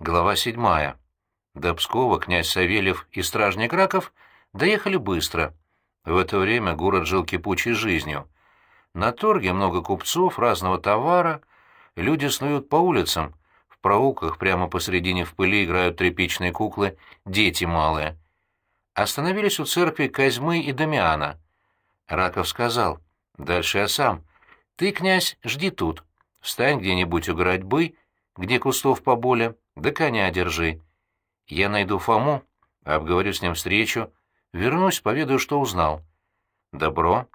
Глава седьмая. До Пскова князь Савельев и стражник Раков доехали быстро. В это время город жил кипучей жизнью. На торге много купцов, разного товара, люди снуют по улицам, в проулках прямо посредине в пыли играют тряпичные куклы дети малые. Остановились у церкви Козьмы и Дамиана. Раков сказал, «Дальше я сам. Ты, князь, жди тут. Встань где-нибудь у городьбы, где кустов поболе, да коня держи. Я найду Фому, обговорю с ним встречу, вернусь, поведаю, что узнал. Добро.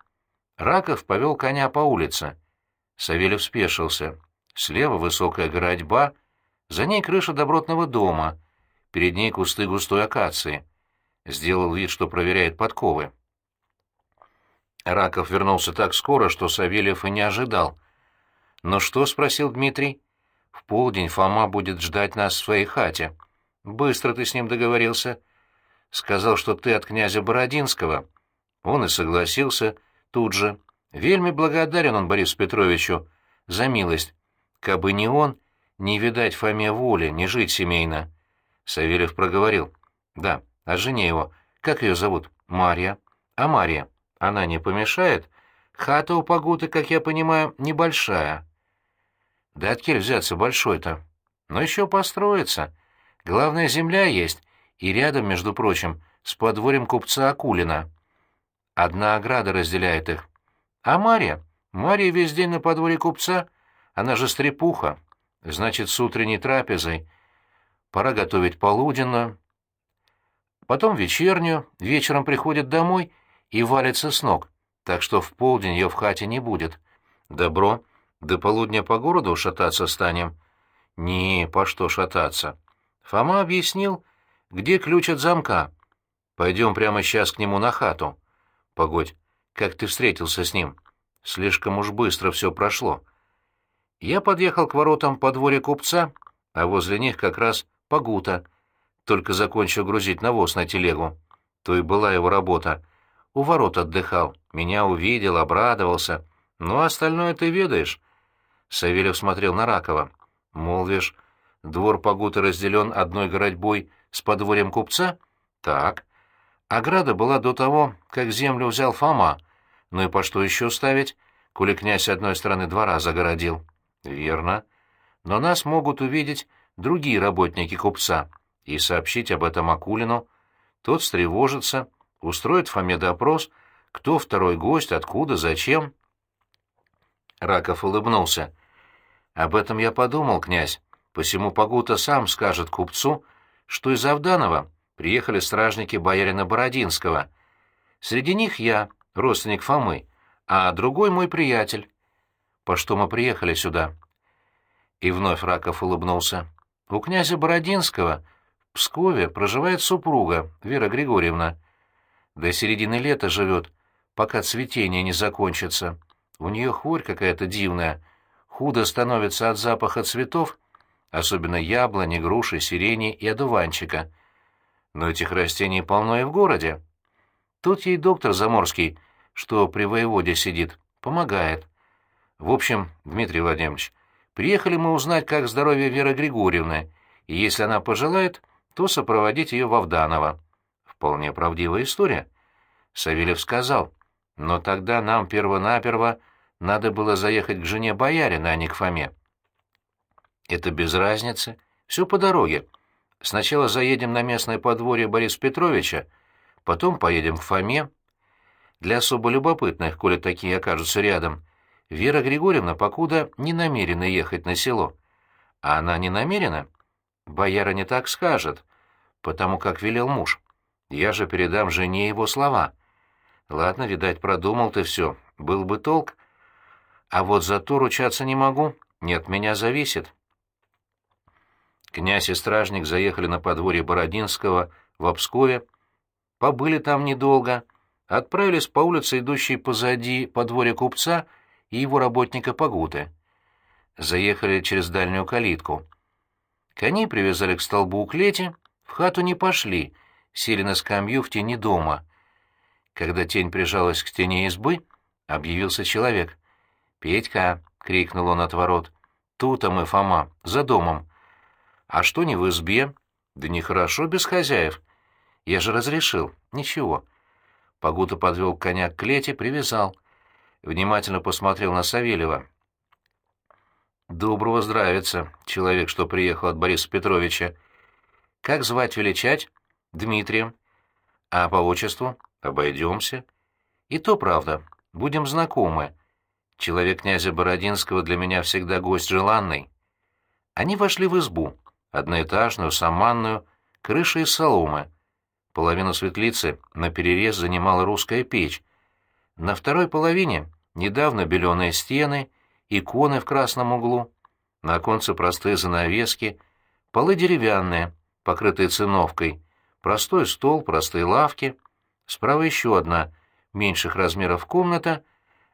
Раков повел коня по улице. Савельев спешился. Слева высокая городьба, за ней крыша добротного дома, перед ней кусты густой акации. Сделал вид, что проверяет подковы. Раков вернулся так скоро, что Савельев и не ожидал. «Ну что?» — спросил Дмитрий. В полдень Фома будет ждать нас в своей хате. Быстро ты с ним договорился. Сказал, что ты от князя Бородинского. Он и согласился тут же. Вельми благодарен он Борису Петровичу за милость. Кабы не он, не видать Фоме воли, не жить семейно. Савельев проговорил. Да, а жене его. Как ее зовут? Марья. А Марья? Она не помешает? Хата у Пагуты, как я понимаю, небольшая. Да откель взяться большой-то? Но еще построится. Главное, земля есть, и рядом, между прочим, с подворьем купца Акулина. Одна ограда разделяет их. А Марья? Марья весь день на подворье купца. Она же стрепуха. Значит, с утренней трапезой. Пора готовить полуденную. Потом вечернюю, вечером приходит домой и валится с ног, так что в полдень ее в хате не будет. Добро. До полудня по городу шататься станем? Не, по что шататься? Фома объяснил, где ключ от замка. Пойдем прямо сейчас к нему на хату. Погодь, как ты встретился с ним? Слишком уж быстро все прошло. Я подъехал к воротам по дворе купца, а возле них как раз погута. Только закончил грузить навоз на телегу. То и была его работа. У ворот отдыхал, меня увидел, обрадовался. Ну, остальное ты ведаешь. Савельев смотрел на Ракова. «Молвишь, двор Пагуты разделен одной городьбой с подворьем купца?» «Так. Ограда была до того, как землю взял Фома. Ну и по что еще ставить, коли князь одной стороны двора загородил?» «Верно. Но нас могут увидеть другие работники купца и сообщить об этом Акулину. Тот встревожится, устроит Фоме допрос, кто второй гость, откуда, зачем». Раков улыбнулся. Об этом я подумал, князь. Посему Погута сам скажет купцу, что из Авданова приехали стражники боярина Бородинского. Среди них я, родственник Фомы, а другой мой приятель. По что мы приехали сюда?» И вновь Раков улыбнулся. «У князя Бородинского в Пскове проживает супруга, Вера Григорьевна. До середины лета живет, пока цветение не закончится. У нее хворь какая-то дивная» худо становится от запаха цветов, особенно яблони, груши, сирени и одуванчика. Но этих растений полно и в городе. Тут ей доктор Заморский, что при воеводе сидит, помогает. В общем, Дмитрий Владимирович, приехали мы узнать, как здоровье Веры Григорьевны, и если она пожелает, то сопроводить ее в Авданово. Вполне правдивая история. Савельев сказал, но тогда нам перво-наперво надо было заехать к жене боярина, а не к Фоме. Это без разницы. Все по дороге. Сначала заедем на местное подворье Бориса Петровича, потом поедем к Фоме. Для особо любопытных, коли такие окажутся рядом, Вера Григорьевна покуда не намерена ехать на село. А она не намерена? Бояра не так скажет, потому как велел муж. Я же передам жене его слова. Ладно, видать, продумал ты все. Был бы толк, а вот за то ручаться не могу, не от меня зависит. Князь и стражник заехали на подворье Бородинского в Обскове, побыли там недолго, отправились по улице, идущей позади подворья купца и его работника Погуты. Заехали через дальнюю калитку. Коней привязали к столбу у клети, в хату не пошли, сели на скамью в тени дома. Когда тень прижалась к стене избы, объявился человек. «Петька!» — крикнул он от ворот. «Тут-то мы, Фома, за домом. А что не в избе? Да нехорошо без хозяев. Я же разрешил. Ничего. Погута подвел коня к клете, привязал. Внимательно посмотрел на Савельева. «Доброго здравица, человек, что приехал от Бориса Петровича. Как звать величать?» «Дмитрием». «А по отчеству?» «Обойдемся». «И то правда. Будем знакомы. Человек князя Бородинского для меня всегда гость желанный». Они вошли в избу, одноэтажную, саманную, крыша из соломы. Половину светлицы на перерез занимала русская печь. На второй половине недавно беленые стены — иконы в красном углу, на оконце простые занавески, полы деревянные, покрытые циновкой, простой стол, простые лавки, справа еще одна, меньших размеров комната,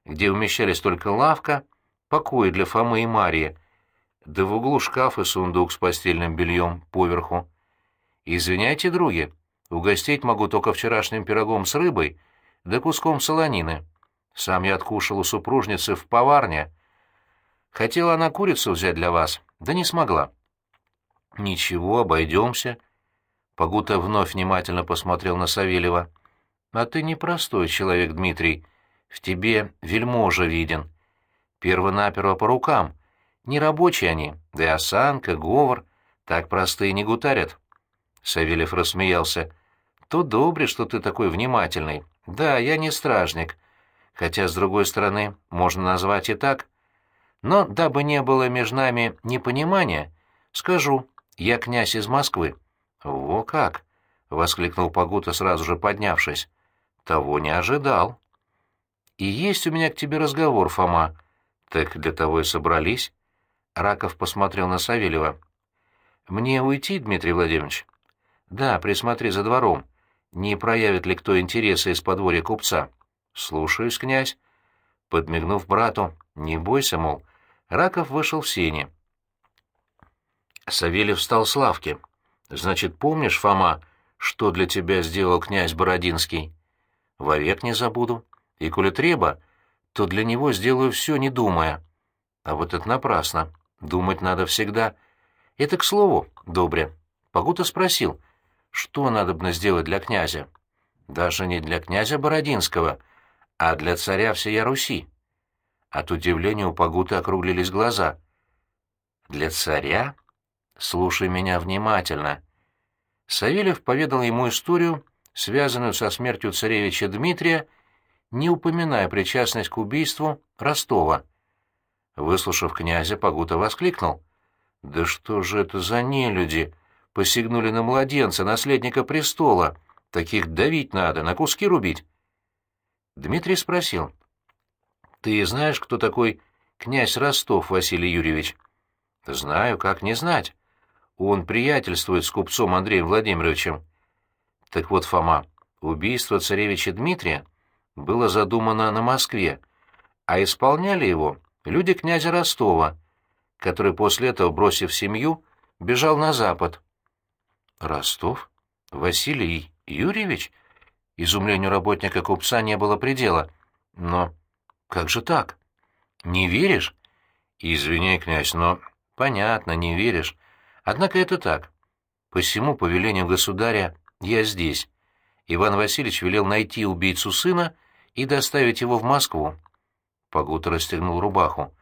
где умещались только лавка, покои для Фомы и Марии, да в углу шкаф и сундук с постельным бельем поверху. «Извиняйте, други, угостить могу только вчерашним пирогом с рыбой да куском солонины. Сам я откушал у супружницы в поварне, Хотела она курицу взять для вас, да не смогла. Ничего, обойдемся. Погута вновь внимательно посмотрел на Савельева. А ты непростой человек, Дмитрий. В тебе вельможа виден. Первонаперво по рукам. Не рабочие они, да и осанка, говор. Так простые не гутарят. Савельев рассмеялся. То добре, что ты такой внимательный. Да, я не стражник. Хотя, с другой стороны, можно назвать и так. Но, дабы не было между нами непонимания, скажу, я князь из Москвы. — Во как! — воскликнул Пагута, сразу же поднявшись. — Того не ожидал. — И есть у меня к тебе разговор, Фома. — Так для того и собрались. Раков посмотрел на Савельева. — Мне уйти, Дмитрий Владимирович? — Да, присмотри за двором. Не проявит ли кто интереса из подворья купца? — Слушаюсь, князь. Подмигнув брату, не бойся, мол, Раков вышел в сени. Савельев встал с лавки. «Значит, помнишь, Фома, что для тебя сделал князь Бородинский?» «Вовек не забуду. И коли треба, то для него сделаю все, не думая. А вот это напрасно. Думать надо всегда. Это к слову, добре. Погута спросил, что надо бы сделать для князя? Даже не для князя Бородинского, а для царя всея Руси. От удивления у Пагуты округлились глаза. «Для царя? Слушай меня внимательно». Савельев поведал ему историю, связанную со смертью царевича Дмитрия, не упоминая причастность к убийству Ростова. Выслушав князя, Пагута воскликнул. «Да что же это за нелюди? Посягнули на младенца, наследника престола. Таких давить надо, на куски рубить». Дмитрий спросил. Ты знаешь, кто такой князь Ростов Василий Юрьевич? Знаю, как не знать. Он приятельствует с купцом Андреем Владимировичем. Так вот, Фома, убийство царевича Дмитрия было задумано на Москве, а исполняли его люди князя Ростова, который после этого, бросив семью, бежал на запад. Ростов? Василий Юрьевич? Изумлению работника купца не было предела. Но как же так? Не веришь? Извини, князь, но... Понятно, не веришь. Однако это так. По всему повелению государя я здесь. Иван Васильевич велел найти убийцу сына и доставить его в Москву. Погута расстегнул рубаху.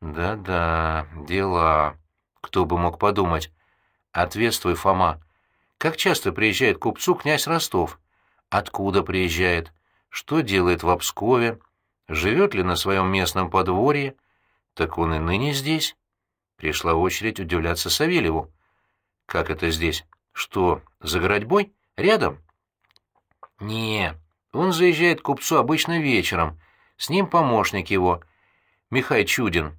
Да-да, дела. Кто бы мог подумать. Ответствуй, Фома. Как часто приезжает к купцу князь Ростов? Откуда приезжает? Что делает в Обскове? живет ли на своем местном подворье, так он и ныне здесь. Пришла очередь удивляться Савельеву. Как это здесь? Что, за городьбой? Рядом? Не, он заезжает к купцу обычно вечером. С ним помощник его, Михай Чудин.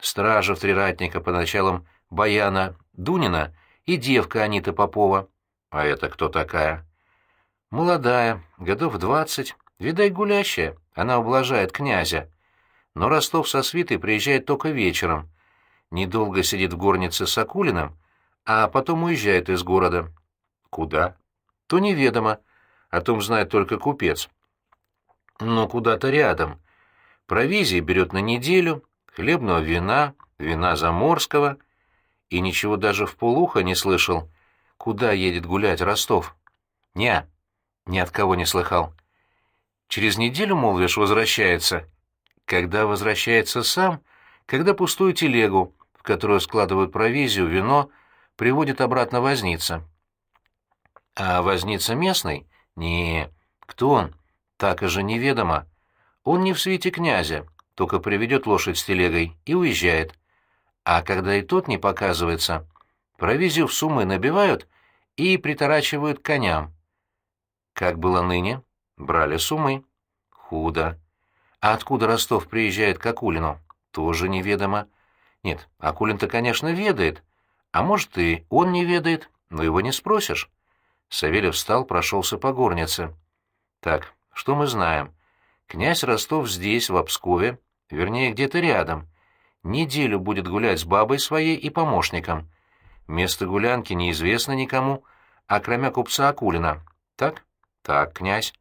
Стража Триратника по началам Баяна Дунина и девка Анита Попова. А это кто такая? Молодая, годов двадцать, видать, гулящая. Она ублажает князя. Но Ростов со свитой приезжает только вечером. Недолго сидит в горнице с Акулиным, а потом уезжает из города. Куда? То неведомо. О том знает только купец. Но куда-то рядом. Провизии берет на неделю, хлебного вина, вина заморского. и ничего даже в полуха не слышал, куда едет гулять Ростов? Не, ни от кого не слыхал. Через неделю, молвишь, возвращается. Когда возвращается сам, когда пустую телегу, в которую складывают провизию, вино, приводит обратно возница. А возница местный? Не, кто он? Так и же неведомо. Он не в свете князя, только приведет лошадь с телегой и уезжает. А когда и тот не показывается, провизию в суммы набивают и приторачивают коням. Как было ныне? Брали суммы. Худо. А откуда Ростов приезжает к Акулину? Тоже неведомо. Нет, Акулин-то, конечно, ведает. А может, и он не ведает, но его не спросишь. Савельев встал, прошелся по горнице. Так, что мы знаем? Князь Ростов здесь, в Обскове, вернее, где-то рядом — неделю будет гулять с бабой своей и помощником. Место гулянки неизвестно никому, а кроме купца Акулина. Так? Так, князь.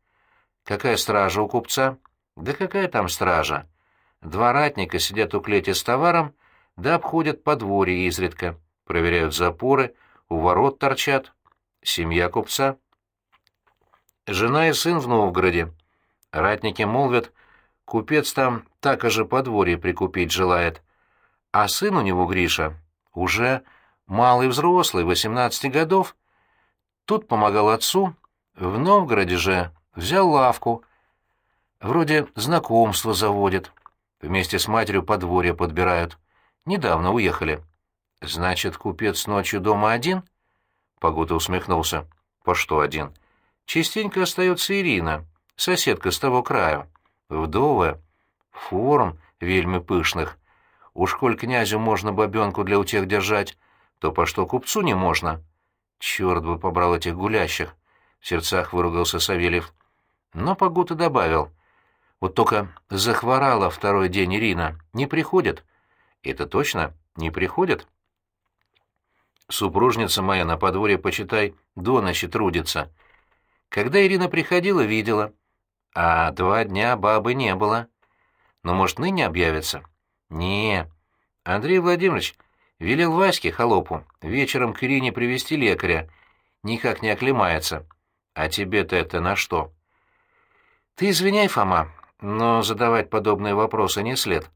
Какая стража у купца? Да какая там стража? Два ратника сидят у клети с товаром, да обходят подворье изредка, проверяют запоры, у ворот торчат. Семья купца. Жена и сын в Новгороде. Ратники молвят, купец там так же подворье прикупить желает. А сын у него, Гриша, уже малый взрослый, 18 годов. Тут помогал отцу, в Новгороде же взял лавку. Вроде знакомства заводит. Вместе с матерью подворье подбирают. Недавно уехали. Значит, купец ночью дома один? Погода усмехнулся. По что один? Частенько остается Ирина, соседка с того краю. Вдовая, форм вельми пышных, Уж коль князю можно бабенку для утех держать, то по что купцу не можно? Черт бы побрал этих гулящих! — в сердцах выругался Савельев. Но Погута добавил. Вот только захворала второй день Ирина. Не приходит. Это точно? Не приходит? Супружница моя на подворье, почитай, до ночи трудится. Когда Ирина приходила, видела. А два дня бабы не было. Но, может, ныне объявится? Не, Андрей Владимирович велел Ваське, холопу, вечером к Ирине привести лекаря. Никак не оклемается. А тебе-то это на что? Ты извиняй, Фома, но задавать подобные вопросы не след.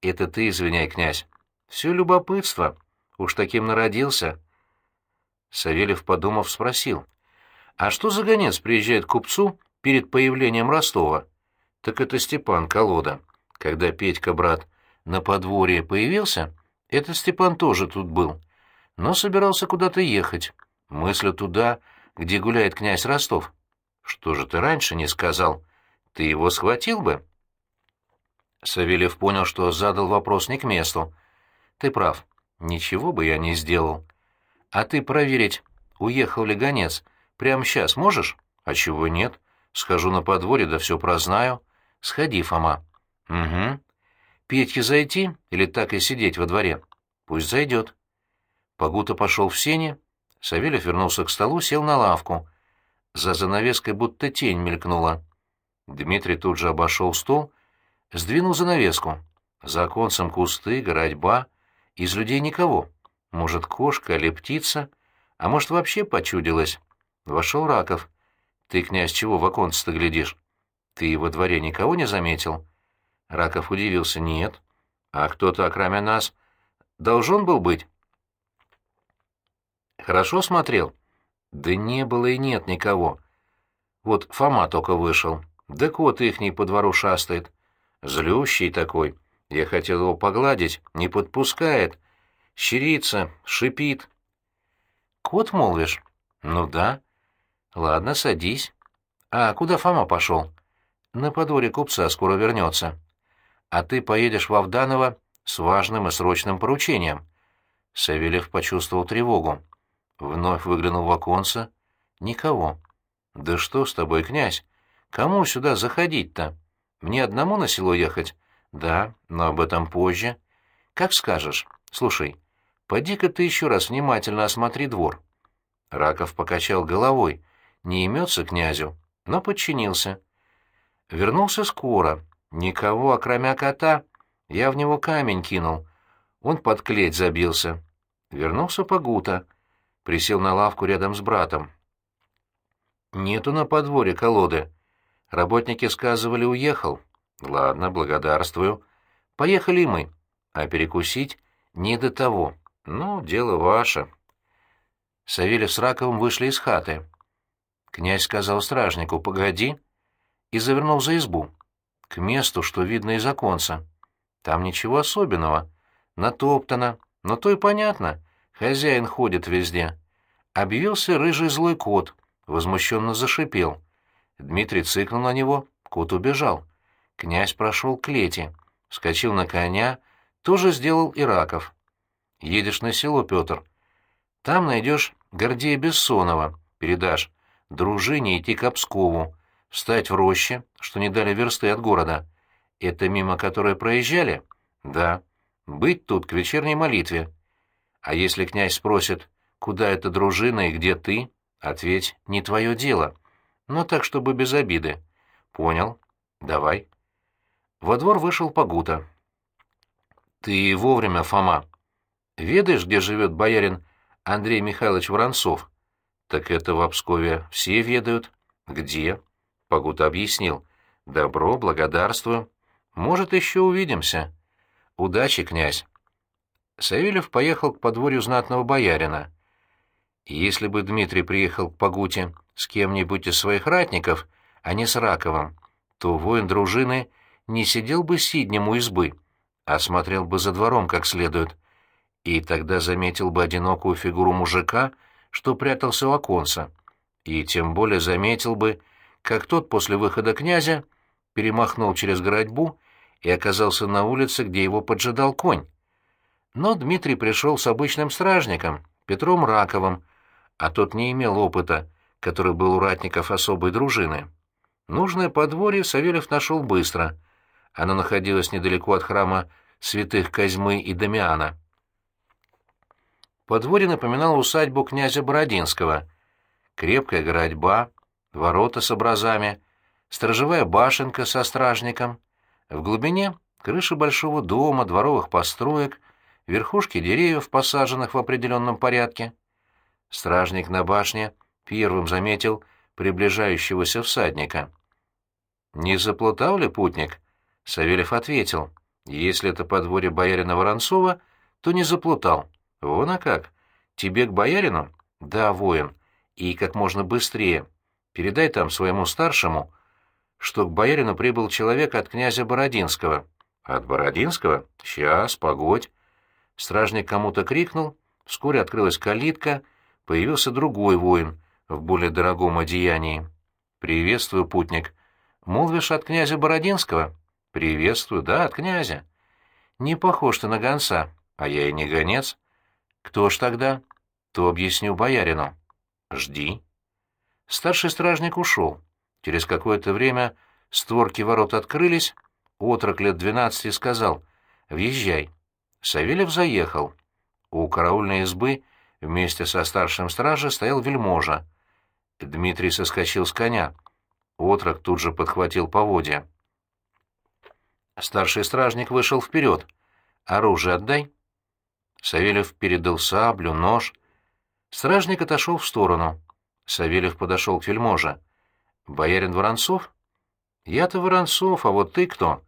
Это ты извиняй, князь. Все любопытство. Уж таким народился. Савельев, подумав, спросил. А что за гонец приезжает к купцу перед появлением Ростова? Так это Степан Колода. Когда Петька, брат, на подворье появился, этот Степан тоже тут был, но собирался куда-то ехать, мысля туда, где гуляет князь Ростов. Что же ты раньше не сказал? Ты его схватил бы? Савельев понял, что задал вопрос не к месту. Ты прав, ничего бы я не сделал. А ты проверить, уехал ли гонец, прямо сейчас можешь? А чего нет? Схожу на подворье, да все прознаю. Сходи, Фома. Угу. Петьке зайти или так и сидеть во дворе? Пусть зайдет. Погута пошел в сене, Савельев вернулся к столу, сел на лавку. За занавеской будто тень мелькнула. Дмитрий тут же обошел стол, сдвинул занавеску. За оконцем кусты, городьба, из людей никого. Может, кошка или птица, а может, вообще почудилась. Вошел Раков. Ты, князь, чего в оконце-то глядишь? Ты во дворе никого не заметил? Раков удивился. «Нет. А кто-то, кроме нас, должен был быть?» «Хорошо смотрел?» «Да не было и нет никого. Вот Фома только вышел. Да кот ихний по двору шастает. Злющий такой. Я хотел его погладить, не подпускает. Щерится, шипит». «Кот, молвишь?» «Ну да». «Ладно, садись». «А куда Фома пошел?» «На подворье купца скоро вернется» а ты поедешь в Авданово с важным и срочным поручением». Савельев почувствовал тревогу. Вновь выглянул в оконце. «Никого». «Да что с тобой, князь? Кому сюда заходить-то? Мне одному на село ехать?» «Да, но об этом позже». «Как скажешь. Слушай, поди-ка ты еще раз внимательно осмотри двор». Раков покачал головой. Не имется князю, но подчинился. Вернулся скоро, Никого, окромя кота. Я в него камень кинул. Он под клеть забился. Вернулся Пагута. Присел на лавку рядом с братом. Нету на подворье колоды. Работники сказывали, уехал. Ладно, благодарствую. Поехали мы. А перекусить не до того. Ну, дело ваше. Савельев с Раковым вышли из хаты. Князь сказал стражнику «погоди» и завернул за избу, к месту, что видно из оконца. Там ничего особенного, натоптано, но то и понятно, хозяин ходит везде. Объявился рыжий злой кот, возмущенно зашипел. Дмитрий цыкнул на него, кот убежал. Князь прошел к лете, вскочил на коня, тоже сделал и Раков. Едешь на село, Петр. Там найдешь Гордея Бессонова, передашь. Дружине идти к Обскову, встать в роще, что не дали версты от города. Это мимо которой проезжали? Да. Быть тут к вечерней молитве. А если князь спросит, куда эта дружина и где ты, ответь, не твое дело. Но так, чтобы без обиды. Понял. Давай. Во двор вышел Пагута. Ты вовремя, Фома. Ведаешь, где живет боярин Андрей Михайлович Воронцов? Так это в Обскове все ведают. Где? Пагута объяснил. Добро, благодарствую. Может, еще увидимся. Удачи, князь. Савельев поехал к подворью знатного боярина. Если бы Дмитрий приехал к Пагуте с кем-нибудь из своих ратников, а не с Раковым, то воин дружины не сидел бы сиднем у избы, а смотрел бы за двором как следует, и тогда заметил бы одинокую фигуру мужика, что прятался у оконца, и тем более заметил бы, как тот после выхода князя перемахнул через городьбу и оказался на улице, где его поджидал конь. Но Дмитрий пришел с обычным стражником, Петром Раковым, а тот не имел опыта, который был у ратников особой дружины. Нужное подворье Савельев нашел быстро. Оно находилось недалеко от храма святых Козьмы и Дамиана. Подворье напоминало усадьбу князя Бородинского. Крепкая городьба, ворота с образами, сторожевая башенка со стражником. В глубине — крыша большого дома, дворовых построек, верхушки деревьев, посаженных в определенном порядке. Стражник на башне первым заметил приближающегося всадника. «Не заплутал ли путник?» Савельев ответил. «Если это подворье боярина Воронцова, то не заплутал. «Вон а как! Тебе к боярину?» «Да, воин. И как можно быстрее. Передай там своему старшему, что к боярину прибыл человек от князя Бородинского». «От Бородинского? Сейчас, погодь». Стражник кому-то крикнул, вскоре открылась калитка, появился другой воин в более дорогом одеянии. «Приветствую, путник. Молвишь от князя Бородинского?» «Приветствую, да, от князя». «Не похож ты на гонца, а я и не гонец». Кто ж тогда? То объясню боярину. Жди. Старший стражник ушел. Через какое-то время створки ворот открылись, отрок лет двенадцати сказал «Въезжай». Савельев заехал. У караульной избы вместе со старшим стражем стоял вельможа. Дмитрий соскочил с коня. Отрок тут же подхватил поводья. Старший стражник вышел вперед. «Оружие отдай». Савельев передал саблю, нож. Стражник отошел в сторону. Савельев подошел к вельможе. «Боярин Воронцов?» «Я-то Воронцов, а вот ты кто?»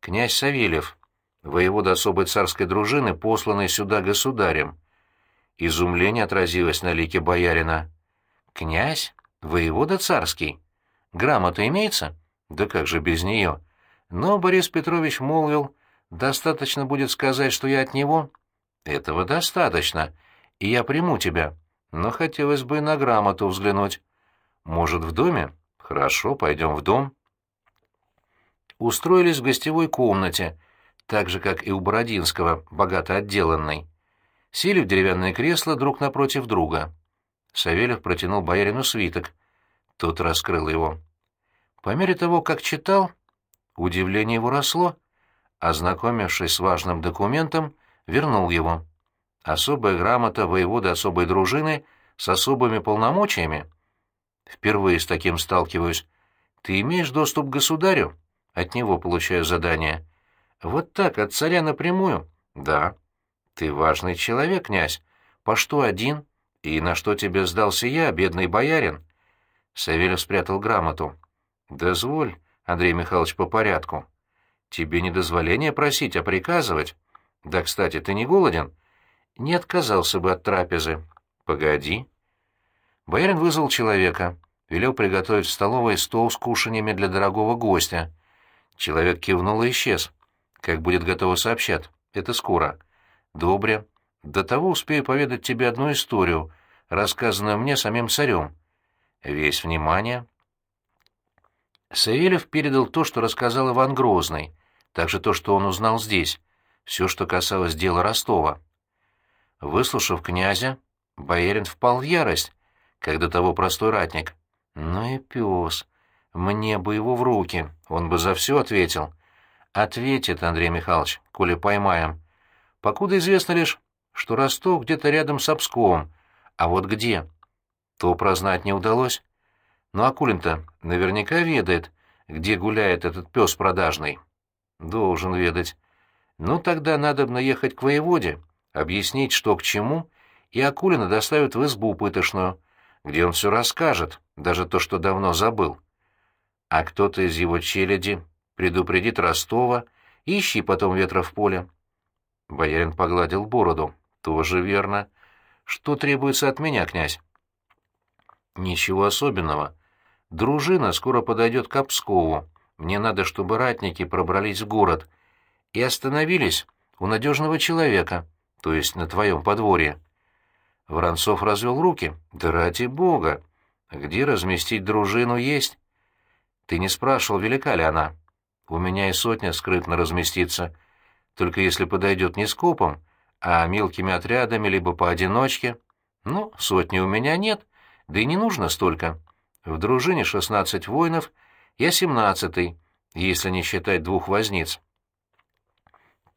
«Князь Савельев, воевода особой царской дружины, посланный сюда государем». Изумление отразилось на лике боярина. «Князь? Воевода царский? Грамота имеется?» «Да как же без нее?» Но Борис Петрович молвил, «Достаточно будет сказать, что я от него, этого достаточно, и я приму тебя. Но хотелось бы на грамоту взглянуть. Может, в доме? Хорошо, пойдем в дом. Устроились в гостевой комнате, так же, как и у Бородинского, богато отделанной. Сели в деревянное кресло друг напротив друга. Савельев протянул боярину свиток. Тот раскрыл его. По мере того, как читал, удивление его росло. Ознакомившись с важным документом, вернул его. Особая грамота воевода особой дружины с особыми полномочиями? Впервые с таким сталкиваюсь. Ты имеешь доступ к государю? От него получаю задание. Вот так, от царя напрямую? Да. Ты важный человек, князь. По что один? И на что тебе сдался я, бедный боярин?» Савельев спрятал грамоту. «Дозволь, Андрей Михайлович, по порядку. Тебе не дозволение просить, а приказывать. Да, кстати, ты не голоден?» «Не отказался бы от трапезы». «Погоди». Боярин вызвал человека, велел приготовить в столовой стол с кушаньями для дорогого гостя. Человек кивнул и исчез. Как будет готово сообщат. Это скоро. Добре. До того успею поведать тебе одну историю, рассказанную мне самим царем. Весь внимание. Савельев передал то, что рассказал Иван Грозный, также то, что он узнал здесь, все, что касалось дела Ростова. Выслушав князя, боярин впал в ярость, как до того простой ратник. Ну и пес. Мне бы его в руки, он бы за все ответил. Ответит, Андрей Михайлович, коли поймаем. Покуда известно лишь, что Ростов где-то рядом с Обсковом, а вот где, то прознать не удалось. Ну Акулин-то наверняка ведает, где гуляет этот пес продажный. Должен ведать. Ну тогда надо бы наехать к воеводе, объяснить, что к чему, и Акулина доставят в избу пытошную, где он все расскажет, даже то, что давно забыл. А кто-то из его челяди предупредит Ростова, ищи потом ветра в поле. Боярин погладил бороду. Тоже верно. Что требуется от меня, князь? Ничего особенного. Дружина скоро подойдет к Пскову. Мне надо, чтобы ратники пробрались в город и остановились у надежного человека, то есть на твоем подворье. Воронцов развел руки. Да ради бога! Где разместить дружину есть? Ты не спрашивал, велика ли она? У меня и сотня скрытно разместится. Только если подойдет не скопом, а мелкими отрядами, либо поодиночке. Ну, сотни у меня нет, да и не нужно столько. В дружине шестнадцать воинов, я семнадцатый, если не считать двух возниц.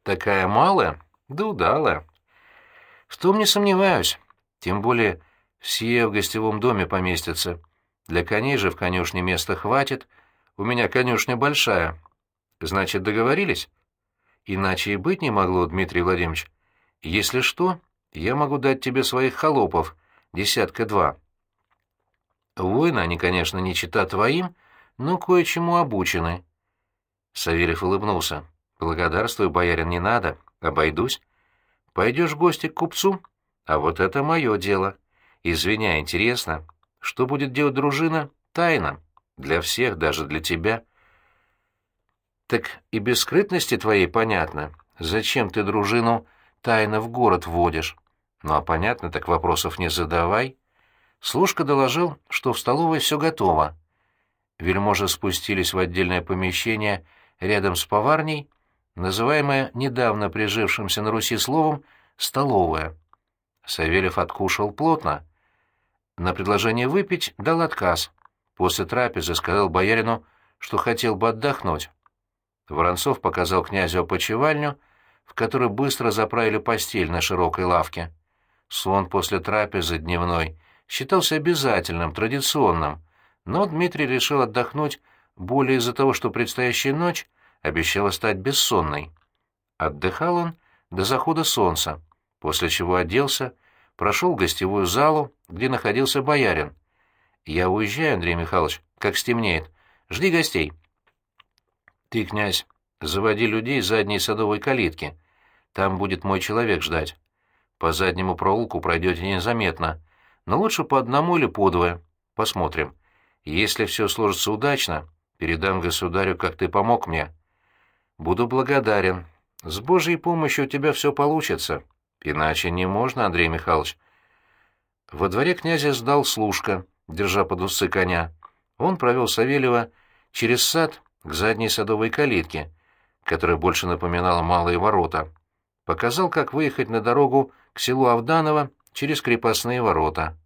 Такая малая? Да удалая. В том не сомневаюсь. Тем более все в гостевом доме поместятся. Для коней же в конюшне места хватит. У меня конюшня большая. Значит, договорились? Иначе и быть не могло, Дмитрий Владимирович. Если что, я могу дать тебе своих холопов, десятка-два. Воины они, конечно, не чита твоим, но кое-чему обучены. Савельев улыбнулся. Благодарствую, боярин, не надо, обойдусь. Пойдешь в гости к купцу? А вот это мое дело. Извиняй, интересно. Что будет делать дружина? Тайна. Для всех, даже для тебя. Так и без скрытности твоей понятно. Зачем ты дружину тайно в город вводишь? Ну а понятно, так вопросов не задавай. Служка доложил, что в столовой все готово. Вельможи спустились в отдельное помещение рядом с поварней, называемое недавно прижившимся на Руси словом «столовая». Савельев откушал плотно. На предложение выпить дал отказ. После трапезы сказал боярину, что хотел бы отдохнуть. Воронцов показал князю опочивальню, в которой быстро заправили постель на широкой лавке. Сон после трапезы дневной считался обязательным, традиционным, но Дмитрий решил отдохнуть более из-за того, что предстоящая ночь обещала стать бессонной. Отдыхал он до захода солнца после чего оделся, прошел гостевую залу, где находился боярин. «Я уезжаю, Андрей Михайлович, как стемнеет. Жди гостей». «Ты, князь, заводи людей задней садовой калитки. Там будет мой человек ждать. По заднему проулку пройдете незаметно, но лучше по одному или по двое. Посмотрим. Если все сложится удачно, передам государю, как ты помог мне. Буду благодарен. С Божьей помощью у тебя все получится». Иначе не можно, Андрей Михайлович. Во дворе князя сдал служка, держа под усы коня. Он провел Савельева через сад к задней садовой калитке, которая больше напоминала малые ворота. Показал, как выехать на дорогу к селу Авданово через крепостные ворота.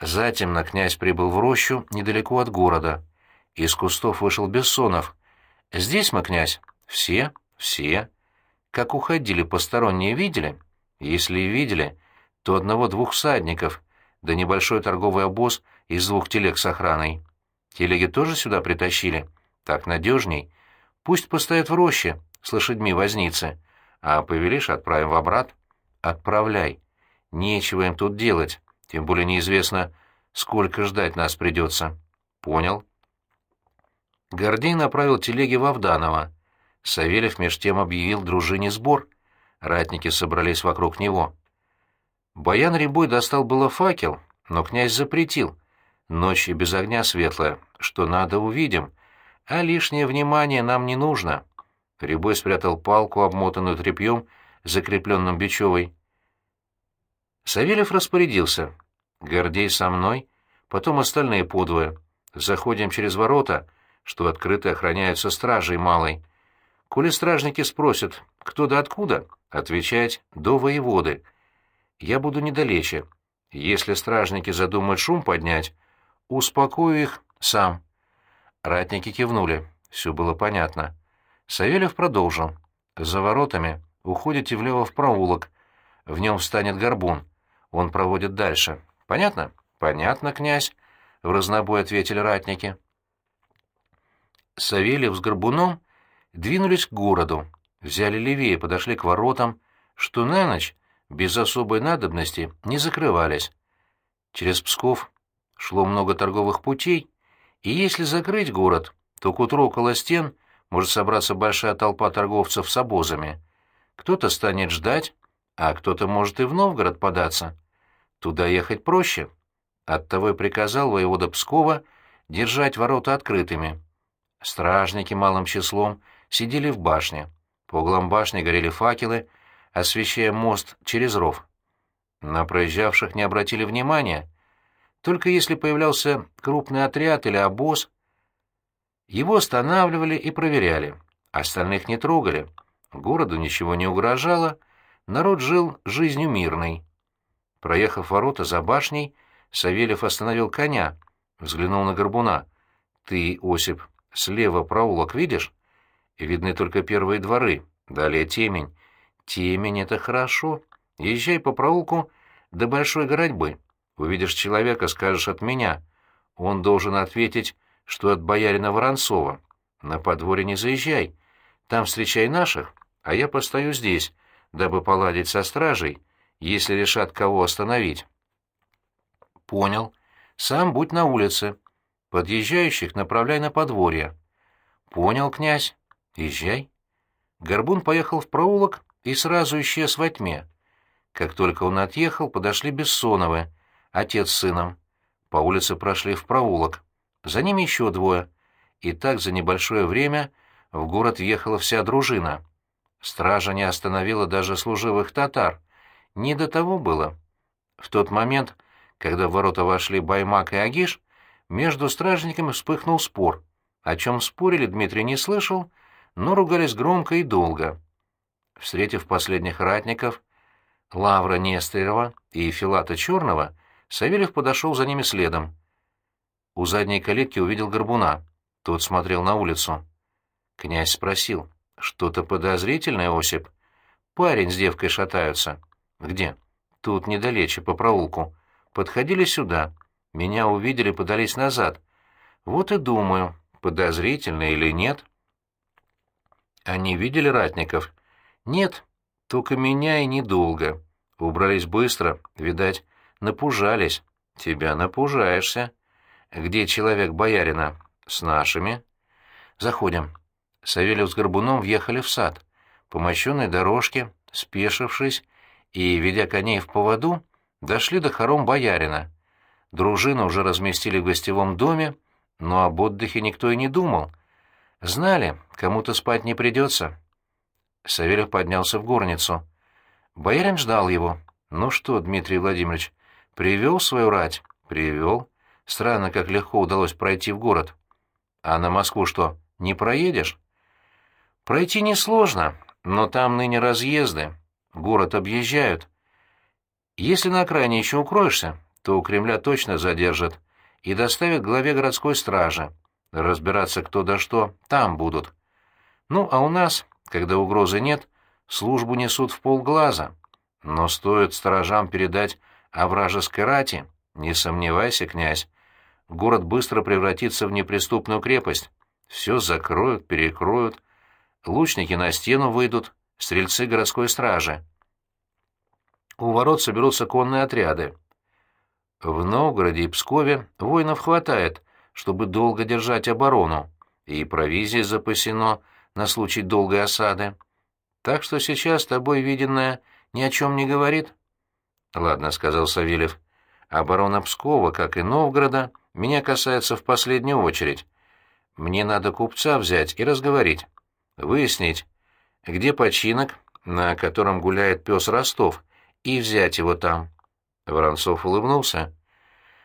Затем на князь прибыл в рощу недалеко от города. Из кустов вышел Бессонов. «Здесь мы, князь?» «Все, все». Как уходили посторонние, видели? Если и видели, то одного-двух всадников, да небольшой торговый обоз из двух телег с охраной. Телеги тоже сюда притащили? Так надежней. Пусть постоят в роще, с лошадьми возницы. А повелишь, отправим в обрат? Отправляй. Нечего им тут делать, тем более неизвестно, сколько ждать нас придется. Понял. Гордей направил телеги в Авданово. Савельев меж тем объявил дружине сбор. Ратники собрались вокруг него. Баян Рябой достал было факел, но князь запретил. Ночь и без огня светлая, что надо увидим, а лишнее внимание нам не нужно. Рябой спрятал палку, обмотанную тряпьем, закрепленным бичевой. Савельев распорядился. Гордей со мной, потом остальные подвое. Заходим через ворота, что открыто охраняются стражей малой. Коли стражники спросят, кто да откуда, отвечать «до воеводы». Я буду недалече. Если стражники задумают шум поднять, успокою их сам. Ратники кивнули. Все было понятно. Савельев продолжил. За воротами уходите влево в проулок. В нем встанет горбун. Он проводит дальше. Понятно? Понятно, князь, — в разнобой ответили ратники. Савельев с горбуном двинулись к городу, взяли левее, подошли к воротам, что на ночь, без особой надобности, не закрывались. Через Псков шло много торговых путей, и если закрыть город, то к утру около стен может собраться большая толпа торговцев с обозами. Кто-то станет ждать, а кто-то может и в Новгород податься. Туда ехать проще. Оттого и приказал воевода Пскова держать ворота открытыми. Стражники малым числом сидели в башне. По углам башни горели факелы, освещая мост через ров. На проезжавших не обратили внимания. Только если появлялся крупный отряд или обоз, его останавливали и проверяли, остальных не трогали. Городу ничего не угрожало, народ жил жизнью мирной. Проехав ворота за башней, Савельев остановил коня, взглянул на горбуна. «Ты, Осип, слева проулок видишь? Видны только первые дворы, далее темень. Темень — это хорошо. Езжай по проулку до большой городьбы. Увидишь человека, скажешь от меня. Он должен ответить, что от боярина Воронцова. На подворье не заезжай. Там встречай наших, а я постою здесь, дабы поладить со стражей, если решат кого остановить. Понял. Сам будь на улице. Подъезжающих направляй на подворье. Понял, князь. Езжай. Горбун поехал в проулок и сразу исчез во тьме. Как только он отъехал, подошли Бессоновы, отец с сыном. По улице прошли в проулок. За ними еще двое. И так за небольшое время в город въехала вся дружина. Стража не остановила даже служивых татар. Не до того было. В тот момент, когда в ворота вошли Баймак и Агиш, между стражниками вспыхнул спор. О чем спорили, Дмитрий не слышал, но ругались громко и долго. Встретив последних ратников, Лавра Нестерова и Филата Черного, Савельев подошел за ними следом. У задней калитки увидел горбуна. Тот смотрел на улицу. Князь спросил, что-то подозрительное, Осип? Парень с девкой шатаются. «Где?» «Тут недалече, по проулку. Подходили сюда. Меня увидели, подались назад. Вот и думаю, подозрительно или нет». «Они видели ратников?» «Нет, только меня и недолго. Убрались быстро, видать, напужались. Тебя напужаешься. Где человек боярина? С нашими?» «Заходим». Савельев с Горбуном въехали в сад. По мощенной дорожке, спешившись, и, ведя коней в поводу, дошли до хором боярина. Дружину уже разместили в гостевом доме, но об отдыхе никто и не думал. Знали, кому-то спать не придется. Савельев поднялся в горницу. Боярин ждал его. «Ну что, Дмитрий Владимирович, привел свою рать?» «Привел. Странно, как легко удалось пройти в город. А на Москву что, не проедешь?» «Пройти несложно, но там ныне разъезды. Город объезжают. Если на окраине еще укроешься, то у Кремля точно задержат и доставят главе городской стражи. Разбираться кто да что там будут. Ну, а у нас, когда угрозы нет, службу несут в полглаза. Но стоит сторожам передать о вражеской рати, не сомневайся, князь, город быстро превратится в неприступную крепость. Все закроют, перекроют, лучники на стену выйдут, стрельцы городской стражи. у ворот соберутся конные отряды. В Новгороде и Пскове воинов хватает, чтобы долго держать оборону, и провизии запасено на случай долгой осады. Так что сейчас тобой виденное ни о чем не говорит. — Ладно, — сказал Савельев. — Оборона Пскова, как и Новгорода, меня касается в последнюю очередь. Мне надо купца взять и разговорить. Выяснить, где починок, на котором гуляет пес Ростов, и взять его там. Воронцов улыбнулся.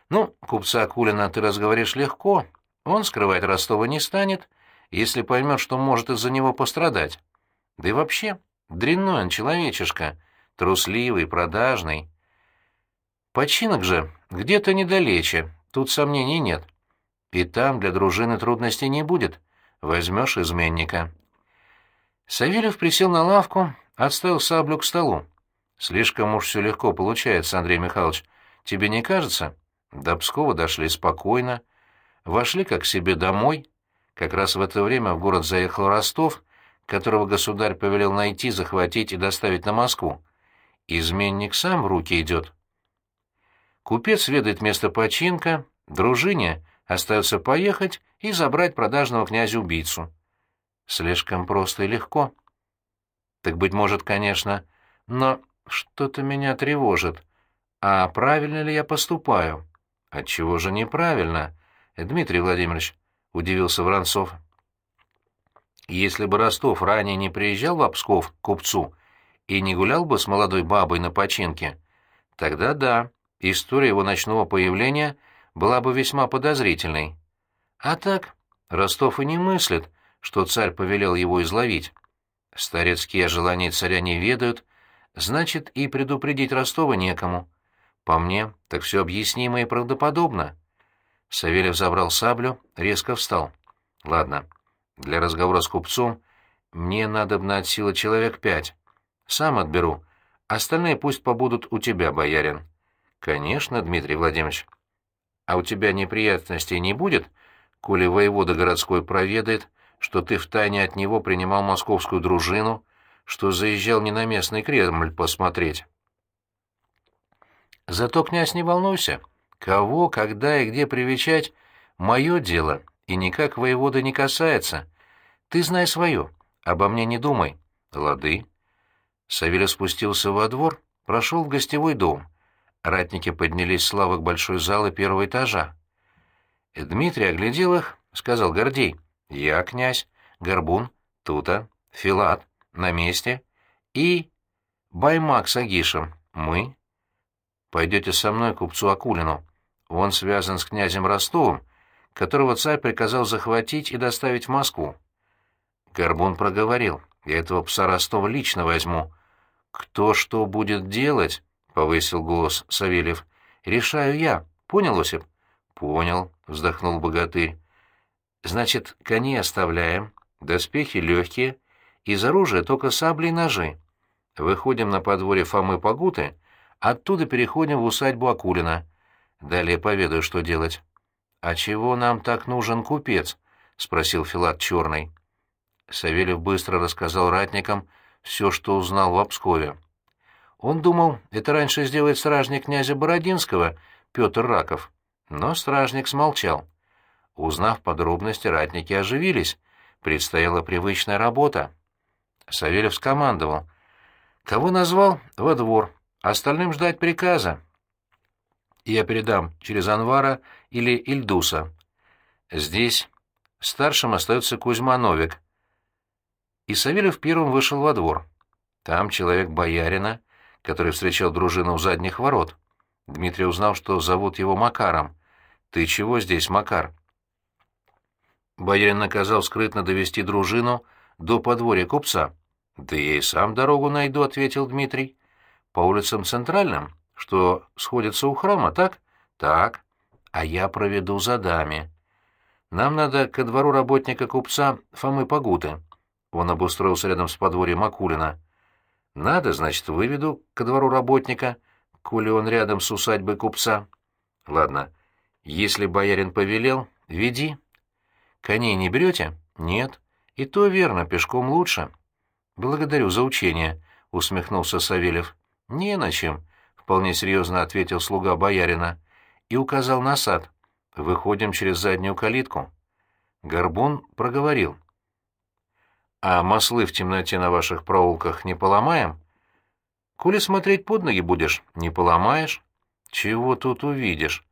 «Ну, купца Кулина ты разговоришь легко. Он скрывать Ростова не станет, если поймет, что может из-за него пострадать. Да и вообще, дрянной он человечишка, трусливый, продажный. Починок же где-то недалече, тут сомнений нет. И там для дружины трудностей не будет. Возьмешь изменника». Савельев присел на лавку, отставил саблю к столу. Слишком уж все легко получается, Андрей Михайлович. Тебе не кажется? До Пскова дошли спокойно. Вошли как себе домой. Как раз в это время в город заехал Ростов, которого государь повелел найти, захватить и доставить на Москву. Изменник сам в руки идет. Купец ведает место починка, дружине остается поехать и забрать продажного князя-убийцу. Слишком просто и легко. Так, быть может, конечно, но что-то меня тревожит. А правильно ли я поступаю? Отчего же неправильно? Дмитрий Владимирович, — удивился Воронцов. Если бы Ростов ранее не приезжал в Псков к купцу и не гулял бы с молодой бабой на починке, тогда да, история его ночного появления была бы весьма подозрительной. А так, Ростов и не мыслит, что царь повелел его изловить. Старецкие желания царя не ведают, значит, и предупредить Ростова некому. По мне, так все объяснимо и правдоподобно. Савельев забрал саблю, резко встал. Ладно, для разговора с купцом мне надо от силы человек пять. Сам отберу. Остальные пусть побудут у тебя, боярин. Конечно, Дмитрий Владимирович. А у тебя неприятностей не будет, коли воевода городской проведает, что ты втайне от него принимал московскую дружину, что заезжал не на местный Кремль посмотреть. Зато, князь, не волнуйся. Кого, когда и где привечать — мое дело, и никак воевода не касается. Ты знай свое, обо мне не думай. Лады. Савелий спустился во двор, прошел в гостевой дом. Ратники поднялись с лавок большой залы первого этажа. Дмитрий оглядел их, сказал Гордей. «Я князь, Горбун, Тута, Филат на месте, и Баймак с Агишем, мы. Пойдете со мной к купцу Акулину. Он связан с князем Ростовым, которого царь приказал захватить и доставить в Москву. Горбун проговорил, я этого пса Ростова лично возьму. Кто что будет делать, — повысил голос Савельев, — решаю я. Понял, Осип? Понял, — вздохнул богатырь. Значит, коней оставляем, доспехи легкие, из оружия только сабли и ножи. Выходим на подворье Фомы Пагуты, оттуда переходим в усадьбу Акулина. Далее поведаю, что делать. — А чего нам так нужен купец? — спросил Филат Черный. Савельев быстро рассказал ратникам все, что узнал в Обскове. Он думал, это раньше сделает стражник князя Бородинского, Петр Раков. Но стражник смолчал. Узнав подробности, ратники оживились. Предстояла привычная работа. Савельев скомандовал. «Кого назвал? Во двор. Остальным ждать приказа. Я передам через Анвара или Ильдуса. Здесь старшим остается Кузьма Новик». И Савельев первым вышел во двор. Там человек боярина, который встречал дружину у задних ворот. Дмитрий узнал, что зовут его Макаром. «Ты чего здесь, Макар?» Боярин наказал скрытно довести дружину до подворья купца. «Да я и сам дорогу найду», — ответил Дмитрий. «По улицам Центральным, что сходятся у храма, так?» «Так. А я проведу за даме. Нам надо ко двору работника купца Фомы Пагуты». Он обустроился рядом с подворьем Акулина. «Надо, значит, выведу ко двору работника, коли он рядом с усадьбой купца». «Ладно, если боярин повелел, веди». «Коней не берете?» «Нет». «И то верно, пешком лучше». «Благодарю за учение», — усмехнулся Савельев. «Не на чем», — вполне серьезно ответил слуга боярина и указал на сад. «Выходим через заднюю калитку». Горбун проговорил. «А маслы в темноте на ваших проулках не поломаем?» «Коли смотреть под ноги будешь, не поломаешь». «Чего тут увидишь?»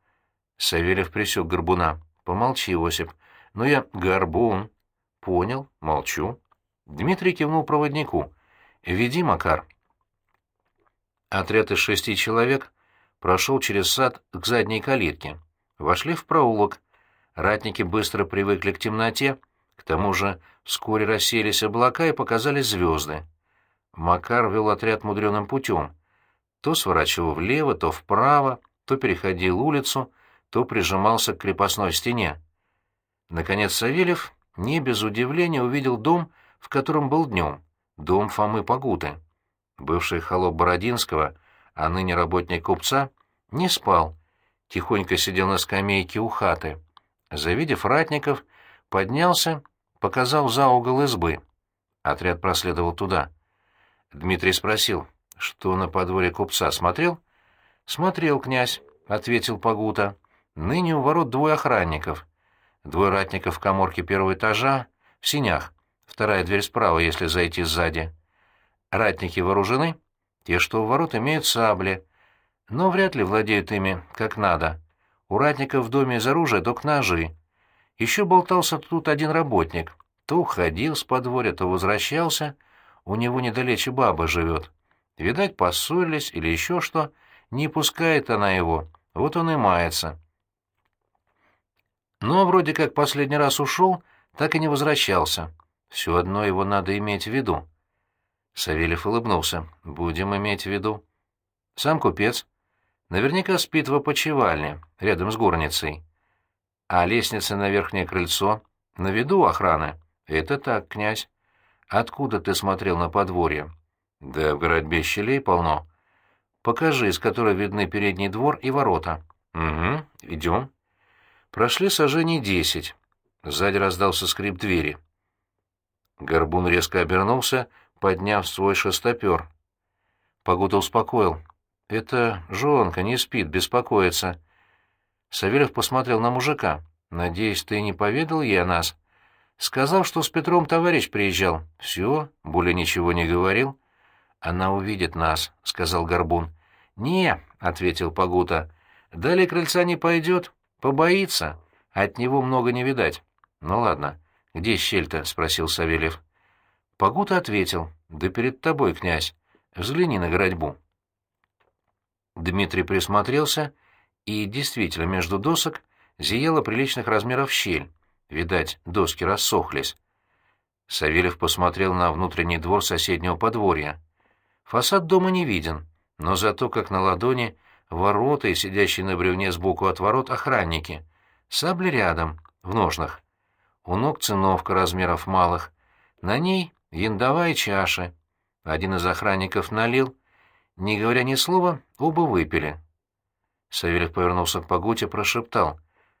Савельев присек горбуна. «Помолчи, Осип. Но я горбун». «Понял, молчу». Дмитрий кивнул проводнику. «Веди, Макар». Отряд из шести человек прошел через сад к задней калитке. Вошли в проулок. Ратники быстро привыкли к темноте, к тому же вскоре рассеялись облака и показались звезды. Макар вел отряд мудреным путем. То сворачивал влево, то вправо, то переходил улицу, то прижимался к крепостной стене. Наконец Савельев не без удивления увидел дом, в котором был днем, дом Фомы Пагуты. Бывший холоп Бородинского, а ныне работник купца, не спал, тихонько сидел на скамейке у хаты. Завидев ратников, поднялся, показал за угол избы. Отряд проследовал туда. Дмитрий спросил, что на подворье купца смотрел? «Смотрел, князь», — ответил Пагута. «Ныне у ворот двое охранников. Двое ратников в коморке первого этажа, в синях. Вторая дверь справа, если зайти сзади. Ратники вооружены? Те, что у ворот, имеют сабли, но вряд ли владеют ими как надо. У ратников в доме из оружия только ножи. Еще болтался тут один работник. То уходил с подворья, то возвращался. У него недалече баба живет. Видать, поссорились или еще что. Не пускает она его. Вот он и мается. Но вроде как последний раз ушел, так и не возвращался. Все одно его надо иметь в виду. Савельев улыбнулся. «Будем иметь в виду». Сам купец наверняка спит в опочивальне, рядом с горницей. А лестница на верхнее крыльцо на виду охраны. Это так, князь. Откуда ты смотрел на подворье? Да в городьбе щелей полно. Покажи, из которой видны передний двор и ворота. Угу, идем. Прошли сожжений десять. Сзади раздался скрип двери. Горбун резко обернулся, подняв свой шестопер. Погода успокоил. «Это жонка, не спит, беспокоится». Савельев посмотрел на мужика. «Надеюсь, ты не поведал ей о нас?» «Сказал, что с Петром товарищ приезжал». «Все, более ничего не говорил». «Она увидит нас», — сказал Горбун. «Не», — ответил Пагута. «Далее крыльца не пойдет, побоится. От него много не видать». «Ну ладно, где щель-то?» — спросил Савельев. Пагута ответил. «Да перед тобой, князь. Взгляни на городьбу». Дмитрий присмотрелся, и действительно между досок зияла приличных размеров щель. Видать, доски рассохлись. Савельев посмотрел на внутренний двор соседнего подворья. Фасад дома не виден, но зато, как на ладони, ворота и сидящие на бревне сбоку от ворот охранники. Сабли рядом, в ножнах. У ног циновка размеров малых. На ней яндовая чаша. Один из охранников налил. Не говоря ни слова, оба выпили. Савельев повернулся к Пагуте, прошептал.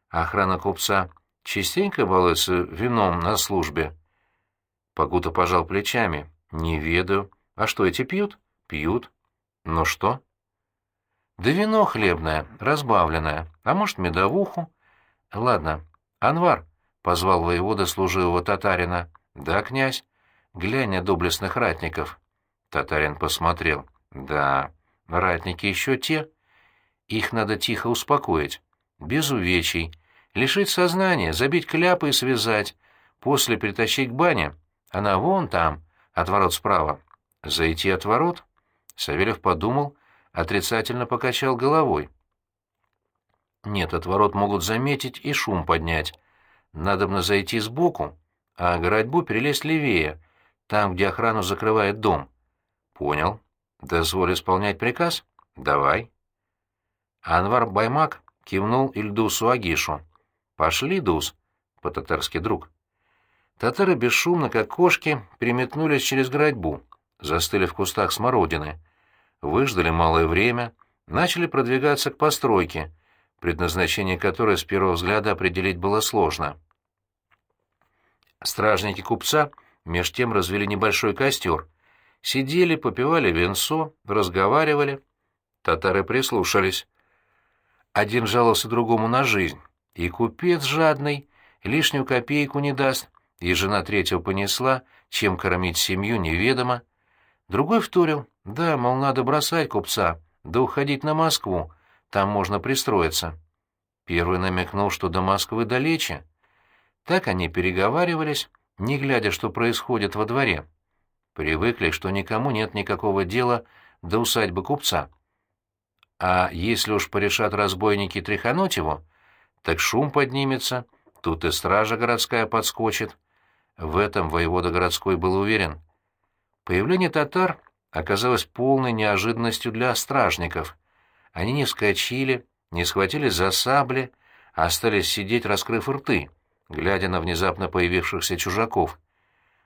Охрана купца частенько балуется вином на службе. Пагута пожал плечами. Не ведаю. А что, эти пьют? Пьют. Ну что? Да вино хлебное, разбавленное. А может, медовуху? Ладно. Анвар, — позвал воевода служивого татарина. Да, князь. Глянь на доблестных ратников. Татарин посмотрел. Да, ратники еще те. Их надо тихо успокоить. Без увечий. Лишить сознания, забить кляпы и связать. После притащить к бане. Она вон там, от ворот справа. Зайти от ворот? Савельев подумал, отрицательно покачал головой. Нет, от ворот могут заметить и шум поднять. Надобно зайти сбоку, а городьбу перелезть левее, там, где охрану закрывает дом. Понял. Дозволь исполнять приказ? Давай. Анвар Баймак кивнул Ильдусу Агишу. Пошли, Дус, по-татарски друг. Татары бесшумно, как кошки, переметнулись через городьбу застыли в кустах смородины, выждали малое время, начали продвигаться к постройке, предназначение которой с первого взгляда определить было сложно. Стражники купца меж тем развели небольшой костер. Сидели, попивали венцо, разговаривали. Татары прислушались. Один жаловался другому на жизнь. И купец жадный, лишнюю копейку не даст, и жена третьего понесла, чем кормить семью неведомо. Другой вторил, да, мол, надо бросать купца, да уходить на Москву, там можно пристроиться. Первый намекнул, что до Москвы далече. Так они переговаривались, не глядя, что происходит во дворе. Привыкли, что никому нет никакого дела до усадьбы купца. А если уж порешат разбойники тряхануть его, так шум поднимется, тут и стража городская подскочит. В этом воевода городской был уверен. Появление татар оказалось полной неожиданностью для стражников. Они не вскочили, не схватились за сабли, а остались сидеть, раскрыв рты, глядя на внезапно появившихся чужаков.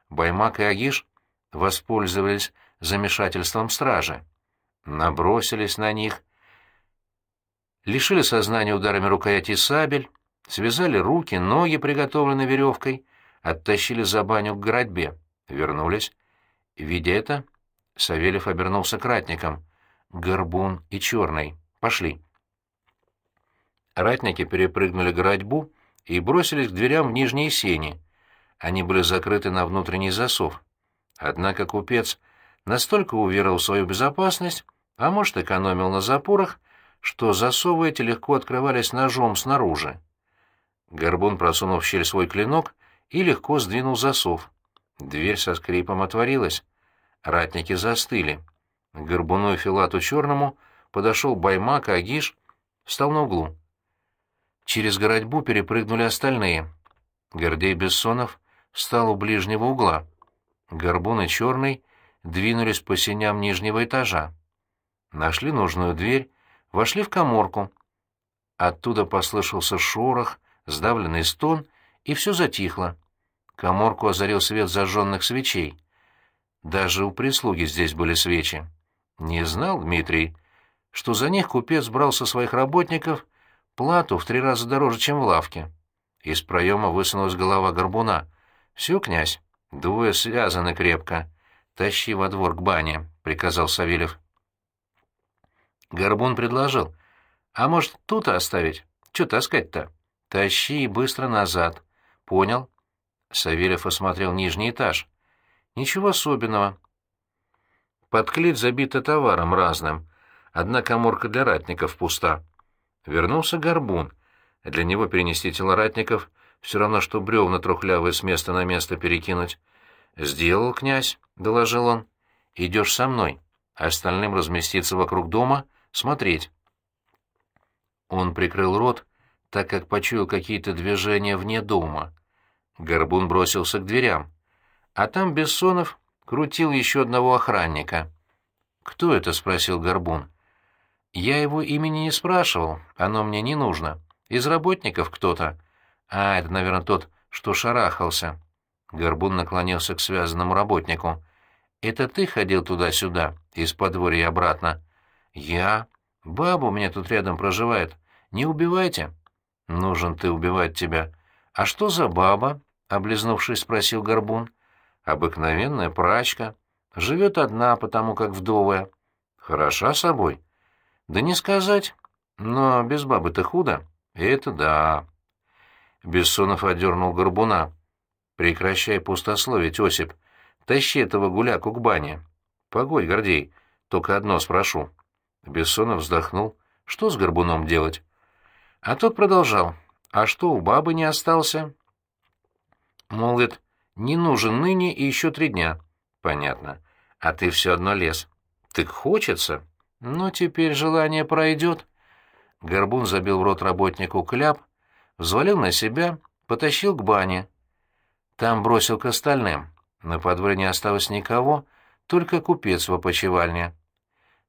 Баймак и Агиш воспользовались замешательством стражи. Набросились на них, лишили сознания ударами рукояти сабель, связали руки, ноги, приготовленной веревкой, оттащили за баню к городьбе, вернулись. Видя это, Савельев обернулся к ратникам. «Горбун и Черный, пошли». Ратники перепрыгнули городьбу и бросились к дверям в нижние сени. Они были закрыты на внутренний засов. Однако купец настолько уверовал в свою безопасность, а может, экономил на запорах, что засовы эти легко открывались ножом снаружи. Горбун просунул в щель свой клинок и легко сдвинул засов. Дверь со скрипом отворилась. Ратники застыли. К Горбуну и Филату Черному подошел Баймак, Агиш, встал на углу. Через городьбу перепрыгнули остальные. Гордей Бессонов встал у ближнего угла. Горбун и Черный двинулись по сеням нижнего этажа. Нашли нужную дверь, вошли в коморку. Оттуда послышался шорох, сдавленный стон, и все затихло. Коморку озарил свет зажженных свечей. Даже у прислуги здесь были свечи. Не знал Дмитрий, что за них купец брал со своих работников плату в три раза дороже, чем в лавке. Из проема высунулась голова горбуна. «Все, князь, двое связаны крепко. Тащи во двор к бане», — приказал Савельев. Горбун предложил. «А может, тут оставить? Че таскать-то? Тащи и быстро назад». «Понял». Савельев осмотрел нижний этаж. «Ничего особенного. Подклит забита товаром разным. Одна коморка для ратников пуста. Вернулся горбун. Для него перенести тело ратников все равно, что бревна трухлявые с места на место перекинуть. «Сделал, князь», — доложил он. «Идешь со мной. Остальным разместиться вокруг дома, смотреть». Он прикрыл рот, так как почуял какие-то движения вне дома. Горбун бросился к дверям. А там Бессонов крутил еще одного охранника. «Кто это?» — спросил Горбун. Я его имени не спрашивал, оно мне не нужно. Из работников кто-то. А, это, наверное, тот, что шарахался. Горбун наклонился к связанному работнику. «Это ты ходил туда-сюда, из подворья обратно?» «Я. Баба у меня тут рядом проживает. Не убивайте». «Нужен ты убивать тебя». «А что за баба?» — облизнувшись, спросил Горбун. «Обыкновенная прачка. Живет одна, потому как вдовая. Хороша собой». Да не сказать. Но без бабы-то худо. Это да. Бессонов одернул горбуна. Прекращай пустословить, Осип. Тащи этого гуляку к бане. Погодь, Гордей, только одно спрошу. Бессонов вздохнул. Что с горбуном делать? А тот продолжал. А что, у бабы не остался? Молвит, не нужен ныне и еще три дня. Понятно. А ты все одно лез. Так хочется. Но теперь желание пройдет. Горбун забил в рот работнику кляп, взвалил на себя, потащил к бане. Там бросил к остальным. На подворье не осталось никого, только купец в опочивальне.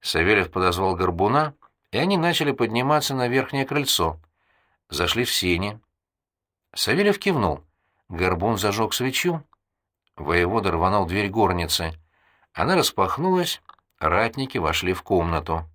Савельев подозвал Горбуна, и они начали подниматься на верхнее крыльцо. Зашли в сени. Савельев кивнул. Горбун зажег свечу. Воевода рванул дверь горницы. Она распахнулась, Ратники вошли в комнату.